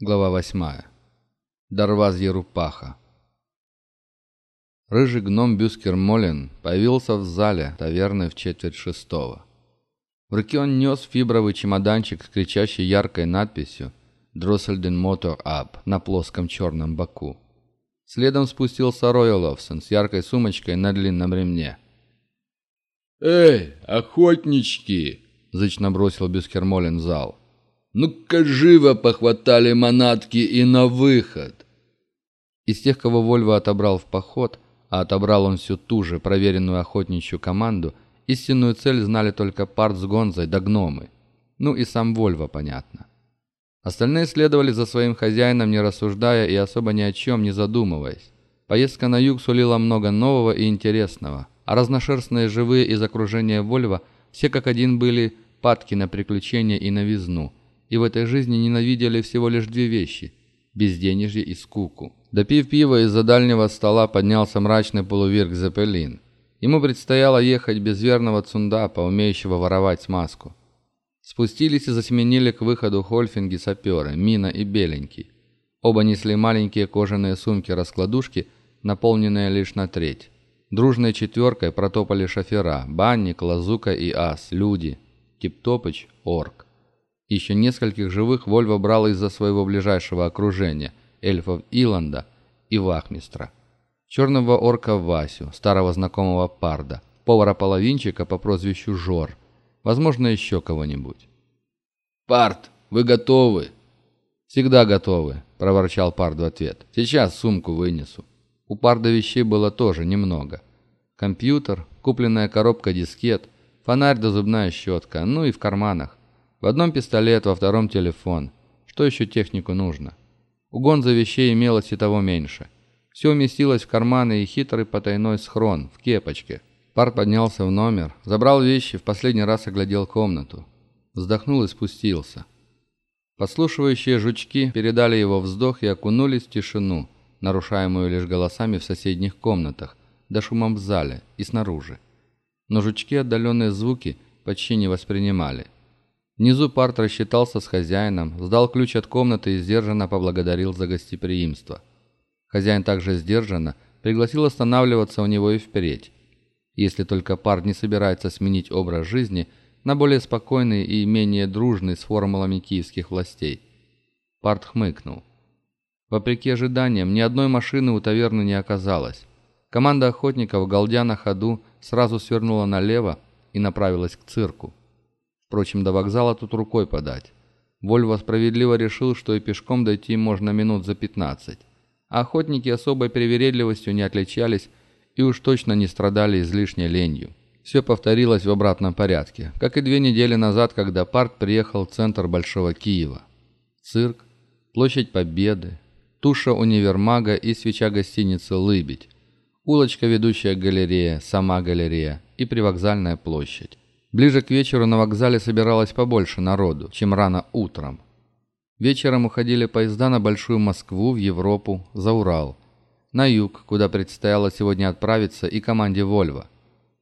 Глава восьмая. Дарваз Ерупаха. Рыжий гном Бюскер Молин появился в зале таверны в четверть шестого. В руке он нес фибровый чемоданчик с кричащей яркой надписью «Дроссельден Мотор Ап» на плоском черном боку. Следом спустился Ройловсон с яркой сумочкой на длинном ремне. «Эй, охотнички!» – зычно бросил Бюскермолин в зал – ну-ка живо похватали манатки и на выход. Из тех, кого Вольво отобрал в поход, а отобрал он всю ту же проверенную охотничью команду, истинную цель знали только Парт с Гонзой да гномы. Ну и сам Вольво, понятно. Остальные следовали за своим хозяином, не рассуждая и особо ни о чем не задумываясь. Поездка на юг сулила много нового и интересного, а разношерстные живые из окружения Вольво все как один были падки на приключения и новизну – и в этой жизни ненавидели всего лишь две вещи – безденежье и скуку. Допив пива, из-за дальнего стола поднялся мрачный полувирк Зеппелин. Ему предстояло ехать без верного цундапа, умеющего воровать смазку. Спустились и засеменили к выходу Хольфинги саперы, Мина и Беленький. Оба несли маленькие кожаные сумки-раскладушки, наполненные лишь на треть. Дружной четверкой протопали шофера – Банник, Лазука и Ас, люди, Типтопыч, Орк. Еще нескольких живых Вольво брал из-за своего ближайшего окружения – эльфов Иланда и Вахмистра. Черного орка Васю, старого знакомого Парда, повара-половинчика по прозвищу Жор, возможно, еще кого-нибудь. «Пард, вы готовы?» «Всегда готовы», – проворчал Пард в ответ. «Сейчас сумку вынесу». У Парда вещей было тоже немного. Компьютер, купленная коробка дискет, фонарь да зубная щетка, ну и в карманах в одном пистолет, во втором телефон. Что еще технику нужно? У Гонза вещей имелось и того меньше. Все уместилось в карманы и хитрый потайной схрон, в кепочке. Пар поднялся в номер, забрал вещи, в последний раз оглядел комнату. Вздохнул и спустился. Подслушивающие жучки передали его вздох и окунулись в тишину, нарушаемую лишь голосами в соседних комнатах, да шумом в зале и снаружи. Но жучки отдаленные звуки почти не воспринимали. Внизу Парт рассчитался с хозяином, сдал ключ от комнаты и сдержанно поблагодарил за гостеприимство. Хозяин также сдержанно пригласил останавливаться у него и впредь. Если только Парт не собирается сменить образ жизни на более спокойный и менее дружный с формулами киевских властей. Парт хмыкнул. Вопреки ожиданиям, ни одной машины у таверны не оказалось. Команда охотников, галдя на ходу, сразу свернула налево и направилась к цирку. Впрочем, до вокзала тут рукой подать. Вольво справедливо решил, что и пешком дойти можно минут за 15. А охотники особой привередливостью не отличались и уж точно не страдали излишней ленью. Все повторилось в обратном порядке, как и две недели назад, когда Парт приехал в центр Большого Киева. Цирк, площадь Победы, туша универмага и свеча гостиницы «Лыбедь», улочка, ведущая к галерее, сама галерея и привокзальная площадь. Ближе к вечеру на вокзале собиралось побольше народу, чем рано утром. Вечером уходили поезда на Большую Москву, в Европу, за Урал. На юг, куда предстояло сегодня отправиться и команде «Вольво».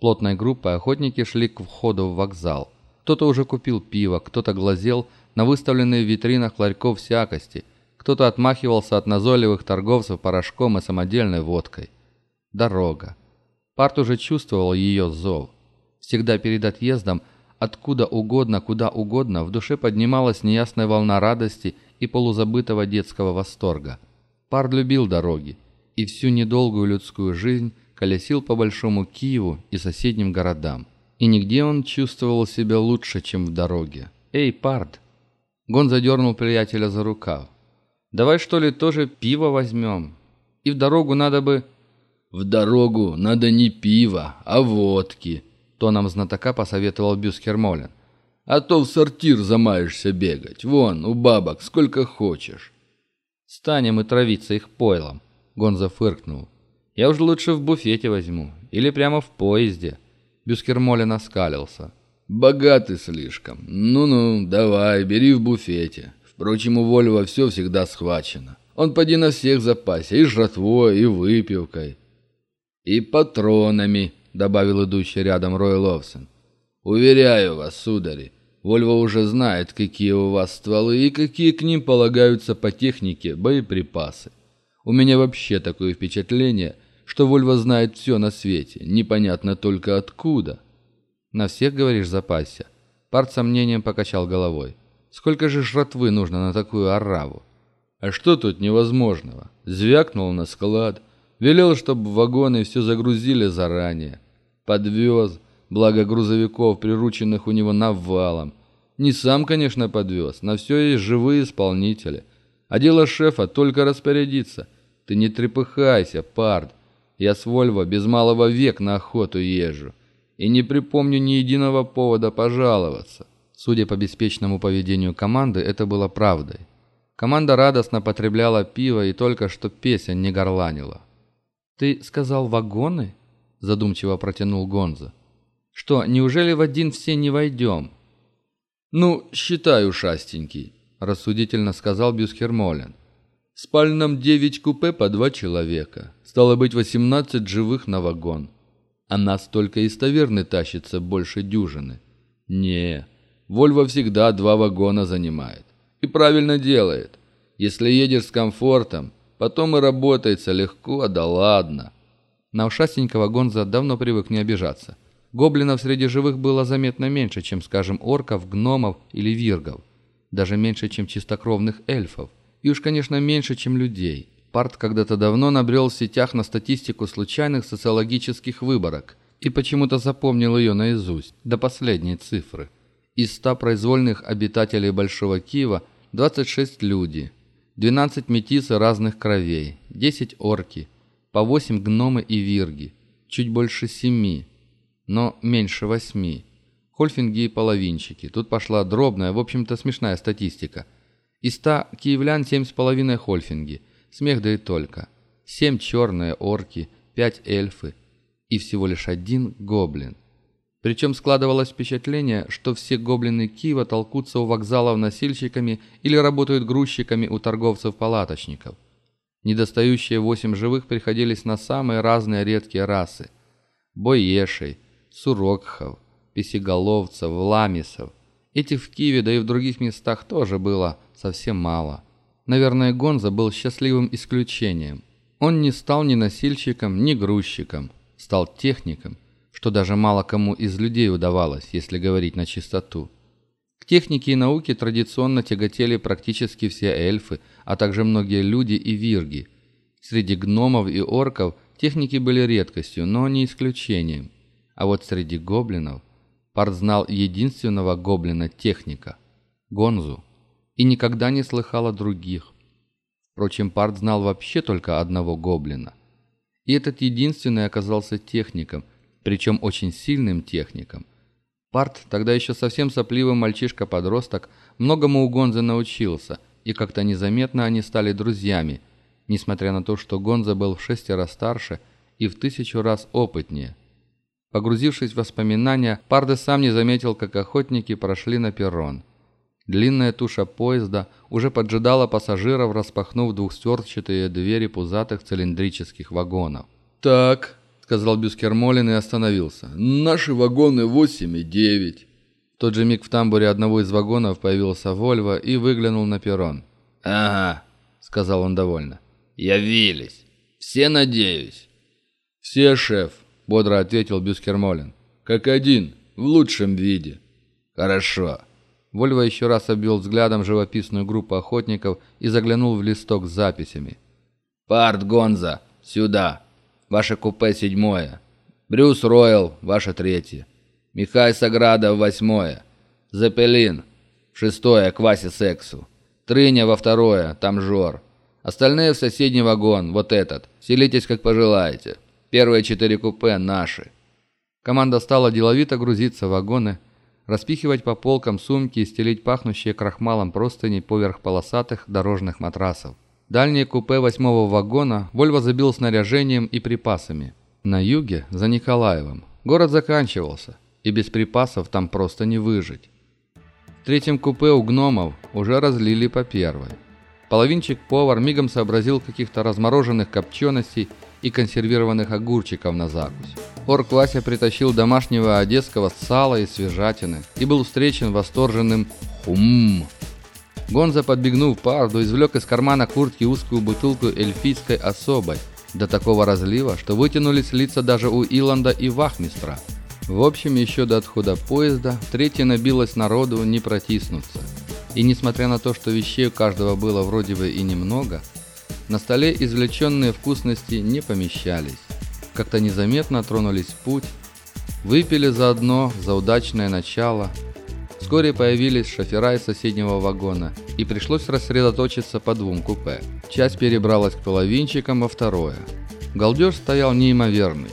Плотной группой охотники шли к входу в вокзал. Кто-то уже купил пиво, кто-то глазел на выставленные в витринах ларьков всякости, кто-то отмахивался от назойливых торговцев порошком и самодельной водкой. Дорога. Парт уже чувствовал ее зов. Всегда перед отъездом, откуда угодно, куда угодно, в душе поднималась неясная волна радости и полузабытого детского восторга. Пар любил дороги и всю недолгую людскую жизнь колесил по Большому Киеву и соседним городам. И нигде он чувствовал себя лучше, чем в дороге. «Эй, Пард!» Гон задернул приятеля за рукав. «Давай, что ли, тоже пиво возьмем? И в дорогу надо бы...» «В дорогу надо не пиво, а водки», тоном знатока посоветовал Бюскермолен. «А то в сортир замаешься бегать. Вон, у бабок, сколько хочешь». «Станем и травиться их пойлом», — Гонза фыркнул. «Я уж лучше в буфете возьму. Или прямо в поезде». Бюскермолен оскалился. «Богатый слишком. Ну-ну, давай, бери в буфете. Впрочем, у Вольва все всегда схвачено. Он поди на всех запасе, и жратвой, и выпивкой. И патронами», добавил идущий рядом Рой Ловсон. «Уверяю вас, судари, Вольво уже знает, какие у вас стволы и какие к ним полагаются по технике боеприпасы. У меня вообще такое впечатление, что Вольво знает все на свете, непонятно только откуда. На всех, говоришь, запасся? Парт сомнением покачал головой. Сколько же жратвы нужно на такую ораву? А что тут невозможного? Звякнул на склад, велел, чтобы вагоны все загрузили заранее. Подвез, благо грузовиков, прирученных у него навалом. Не сам, конечно, подвез, на все есть живые исполнители. А дело шефа только распорядиться. Ты не трепыхайся, пард. Я с Вольво без малого век на охоту езжу. И не припомню ни единого повода пожаловаться. Судя по беспечному поведению команды, это было правдой. Команда радостно потребляла пиво и только что песен не горланила. «Ты сказал вагоны?» – задумчиво протянул Гонза. «Что, неужели в один все не войдем?» «Ну, считай, ушастенький», – рассудительно сказал Бюсхермолен. В спальном девять купе по два человека. Стало быть, восемнадцать живых на вагон. А нас только из таверны тащится больше дюжины. Не, Вольво всегда два вагона занимает. И правильно делает. Если едешь с комфортом, потом и работается легко, да ладно. На ушастенького Гонза давно привык не обижаться. Гоблинов среди живых было заметно меньше, чем, скажем, орков, гномов или виргов. Даже меньше, чем чистокровных эльфов. И уж, конечно, меньше, чем людей. Парт когда-то давно набрел в сетях на статистику случайных социологических выборок и почему-то запомнил ее наизусть, до последней цифры. Из 100 произвольных обитателей Большого Киева 26 люди, 12 метисы разных кровей, 10 орки, по 8 гномы и вирги, чуть больше 7, но меньше 8. Хольфинги и половинчики. Тут пошла дробная, в общем-то смешная статистика – из ста киевлян семь с половиной хольфинги. Смех да и только. Семь черные орки, пять эльфы и всего лишь один гоблин. Причем складывалось впечатление, что все гоблины Киева толкутся у вокзалов носильщиками или работают грузчиками у торговцев-палаточников. Недостающие восемь живых приходились на самые разные редкие расы. Боешей, сурокхов, песеголовцев, ламисов. Этих в Киеве, да и в других местах тоже было совсем мало. Наверное, Гонза был счастливым исключением. Он не стал ни носильщиком, ни грузчиком. Стал техником, что даже мало кому из людей удавалось, если говорить на чистоту. К технике и науке традиционно тяготели практически все эльфы, а также многие люди и вирги. Среди гномов и орков техники были редкостью, но не исключением. А вот среди гоблинов Парт знал единственного гоблина-техника – Гонзу и никогда не слыхал о других. Впрочем, Парт знал вообще только одного гоблина. И этот единственный оказался техником, причем очень сильным техником. Парт, тогда еще совсем сопливый мальчишка-подросток, многому у Гонзы научился, и как-то незаметно они стали друзьями, несмотря на то, что Гонза был в шестеро старше и в тысячу раз опытнее. Погрузившись в воспоминания, Парде сам не заметил, как охотники прошли на перрон. Длинная туша поезда уже поджидала пассажиров, распахнув двухстворчатые двери пузатых цилиндрических вагонов. «Так», — сказал Бюскермолин и остановился, — «наши вагоны 8 и 9». В тот же миг в тамбуре одного из вагонов появился Вольво и выглянул на перрон. «Ага», — сказал он довольно, — «явились. Все, надеюсь». «Все, шеф», — бодро ответил Бюскермолин. «Как один, в лучшем виде». «Хорошо». Вольво еще раз обвел взглядом живописную группу охотников и заглянул в листок с записями. «Парт Гонза, сюда. Ваше купе седьмое. Брюс Ройл, ваше третье. Михай Саградов, восьмое. Запелин, шестое, Кваси Сексу. Трыня во второе, там Жор. Остальные в соседний вагон, вот этот. Селитесь, как пожелаете. Первые четыре купе наши». Команда стала деловито грузиться в вагоны, распихивать по полкам сумки и стелить пахнущие крахмалом простыни поверх полосатых дорожных матрасов. Дальние купе восьмого вагона Вольво забил снаряжением и припасами. На юге, за Николаевым, город заканчивался, и без припасов там просто не выжить. В третьем купе у гномов уже разлили по первой. Половинчик-повар мигом сообразил каких-то размороженных копченостей и консервированных огурчиков на закусь. Орк Вася притащил домашнего одесского сала и свежатины и был встречен восторженным «Умм!». Гонза, подбегнув парду, извлек из кармана куртки узкую бутылку эльфийской особой, до такого разлива, что вытянулись лица даже у Иланда и Вахмистра. В общем, еще до отхода поезда третья набилась народу не протиснуться. И несмотря на то, что вещей у каждого было вроде бы и немного, на столе извлеченные вкусности не помещались как-то незаметно тронулись в путь, выпили заодно за удачное начало. Вскоре появились шофера из соседнего вагона, и пришлось рассредоточиться по двум купе. Часть перебралась к половинчикам, а второе. Галдеж стоял неимоверный.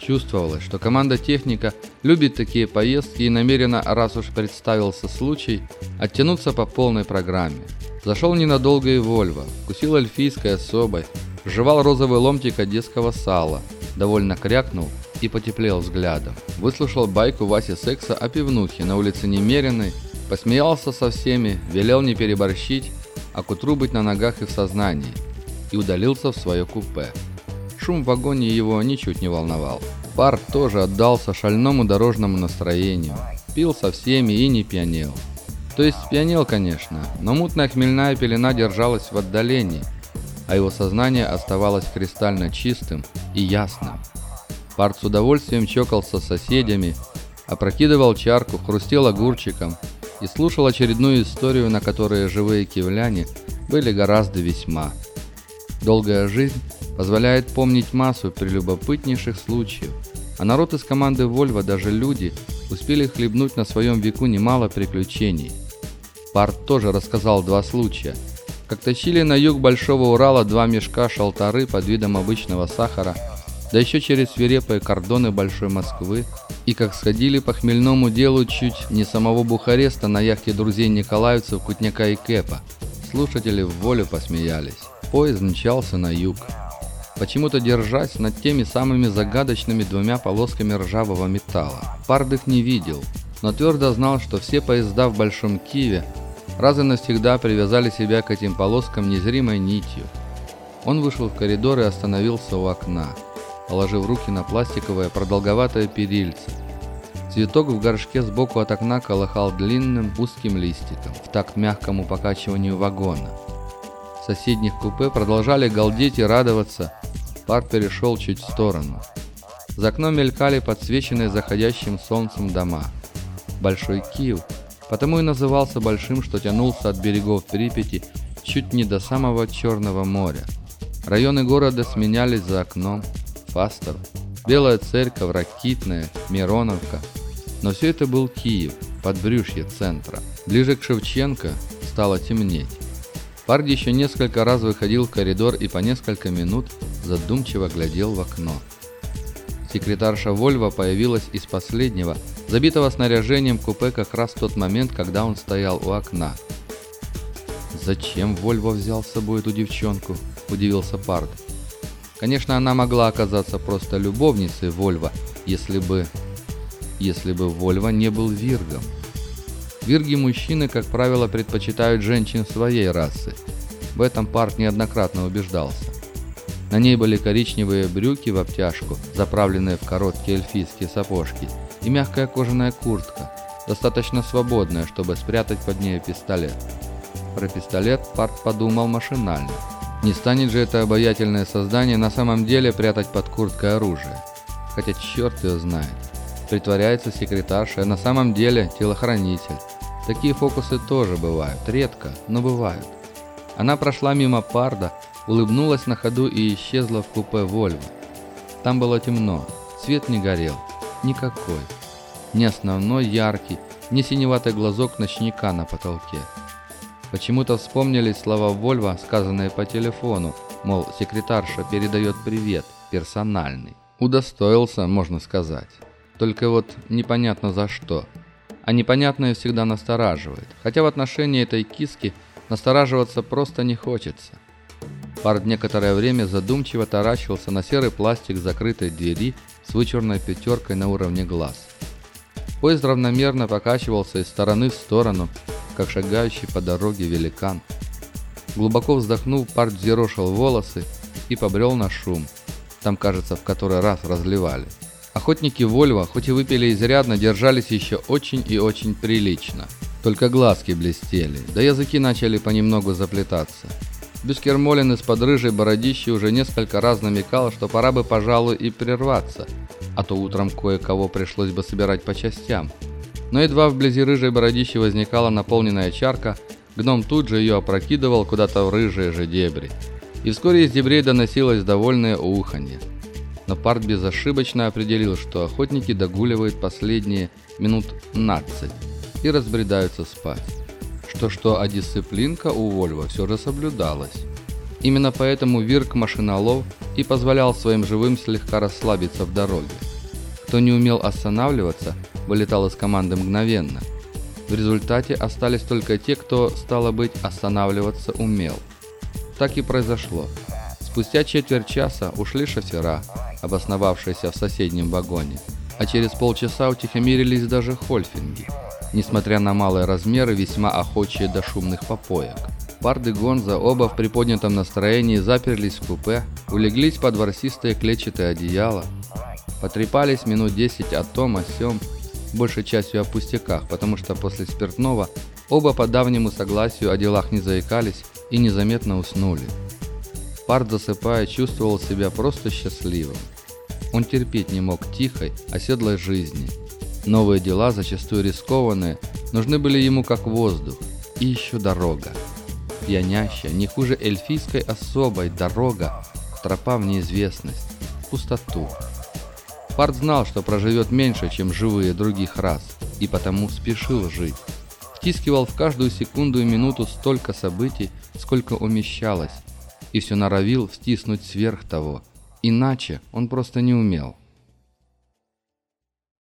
Чувствовалось, что команда техника любит такие поездки и намерена, раз уж представился случай, оттянуться по полной программе. Зашел ненадолго и Вольво, вкусил эльфийской особой, жевал розовый ломтик одесского сала – довольно крякнул и потеплел взглядом. Выслушал байку Васи Секса о пивнухе на улице Немеренной, посмеялся со всеми, велел не переборщить, а к утру быть на ногах и в сознании, и удалился в свое купе. Шум в вагоне его ничуть не волновал. Пар тоже отдался шальному дорожному настроению, пил со всеми и не пьянел. То есть пьянел, конечно, но мутная хмельная пелена держалась в отдалении – а его сознание оставалось кристально чистым и ясным. Парт с удовольствием чокался с соседями, опрокидывал чарку, хрустел огурчиком и слушал очередную историю, на которой живые кивляне были гораздо весьма. Долгая жизнь позволяет помнить массу прелюбопытнейших случаев, а народ из команды Вольва, даже люди, успели хлебнуть на своем веку немало приключений. Парт тоже рассказал два случая – как тащили на юг Большого Урала два мешка шалтары под видом обычного сахара, да еще через свирепые кордоны Большой Москвы, и как сходили по хмельному делу чуть не самого Бухареста на яхте друзей Николаевцев, Кутняка и Кэпа. Слушатели в волю посмеялись. Поезд мчался на юг. Почему-то держась над теми самыми загадочными двумя полосками ржавого металла. Пардых не видел, но твердо знал, что все поезда в Большом Киеве раз и навсегда привязали себя к этим полоскам незримой нитью. Он вышел в коридор и остановился у окна, положив руки на пластиковое продолговатое перильце. Цветок в горшке сбоку от окна колыхал длинным узким листиком в такт мягкому покачиванию вагона. В соседних купе продолжали галдеть и радоваться. Пар перешел чуть в сторону. За окном мелькали подсвеченные заходящим солнцем дома. Большой Киев Потому и назывался большим, что тянулся от берегов Припяти чуть не до самого Черного моря. Районы города сменялись за окном. Фастов, Белая Церковь, Ракитная, Мироновка. Но все это был Киев, подбрюшье центра. Ближе к Шевченко стало темнеть. Парди еще несколько раз выходил в коридор и по несколько минут задумчиво глядел в окно. Секретарша Вольва появилась из последнего, забитого снаряжением купе как раз в тот момент, когда он стоял у окна. «Зачем Вольво взял с собой эту девчонку?» – удивился Пард. Конечно, она могла оказаться просто любовницей Вольва, если бы... если бы Вольво не был виргом. Вирги-мужчины, как правило, предпочитают женщин своей расы. В этом Парт неоднократно убеждался. На ней были коричневые брюки в обтяжку, заправленные в короткие эльфийские сапожки – и мягкая кожаная куртка, достаточно свободная, чтобы спрятать под ней пистолет. Про пистолет Парт подумал машинально. Не станет же это обаятельное создание на самом деле прятать под курткой оружие. Хотя черт ее знает. Притворяется секретарша, а на самом деле телохранитель. Такие фокусы тоже бывают, редко, но бывают. Она прошла мимо Парда, улыбнулась на ходу и исчезла в купе Вольво. Там было темно, свет не горел. Никакой. Ни основной яркий, ни синеватый глазок ночника на потолке. Почему-то вспомнились слова Вольва, сказанные по телефону, мол, секретарша передает привет, персональный. Удостоился, можно сказать. Только вот непонятно за что. А непонятное всегда настораживает. Хотя в отношении этой киски настораживаться просто не хочется. Пард некоторое время задумчиво таращился на серый пластик закрытой двери с вычурной пятеркой на уровне глаз. Поезд равномерно покачивался из стороны в сторону, как шагающий по дороге великан. Глубоко вздохнув, парк взъерошил волосы и побрел на шум. Там, кажется, в который раз разливали. Охотники Вольва, хоть и выпили изрядно, держались еще очень и очень прилично. Только глазки блестели, да языки начали понемногу заплетаться. Бюскермолин из-под рыжей бородищи уже несколько раз намекал, что пора бы, пожалуй, и прерваться, а то утром кое-кого пришлось бы собирать по частям. Но едва вблизи рыжей бородищи возникала наполненная чарка, гном тут же ее опрокидывал куда-то в рыжие же дебри. И вскоре из дебрей доносилось довольное уханье. Но парт безошибочно определил, что охотники догуливают последние минут 15 и разбредаются спать. Что-что, а дисциплинка у Вольва все же соблюдалась. Именно поэтому Вирк машинолов и позволял своим живым слегка расслабиться в дороге. Кто не умел останавливаться, вылетал из команды мгновенно. В результате остались только те, кто, стало быть, останавливаться умел. Так и произошло. Спустя четверть часа ушли шофера, обосновавшиеся в соседнем вагоне, а через полчаса утихомирились даже хольфинги – несмотря на малые размеры, весьма охочие до шумных попоек. Парды Гонза оба в приподнятом настроении заперлись в купе, улеглись под ворсистое клетчатое одеяло, потрепались минут десять о том, о сём, большей частью о пустяках, потому что после спиртного оба по давнему согласию о делах не заикались и незаметно уснули. Пард, засыпая, чувствовал себя просто счастливым. Он терпеть не мог тихой, оседлой жизни – Новые дела, зачастую рискованные, нужны были ему как воздух. И еще дорога. Пьянящая, не хуже эльфийской особой, дорога, тропа в неизвестность, в пустоту. Парт знал, что проживет меньше, чем живые других рас, и потому спешил жить. Втискивал в каждую секунду и минуту столько событий, сколько умещалось, и все норовил втиснуть сверх того, иначе он просто не умел.